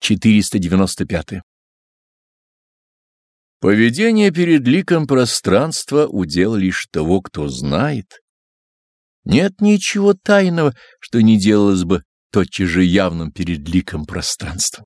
495. Поведение перед ликом пространства — удел лишь того, кто знает. Нет ничего тайного, что не делалось бы тотчас же явным перед ликом пространства.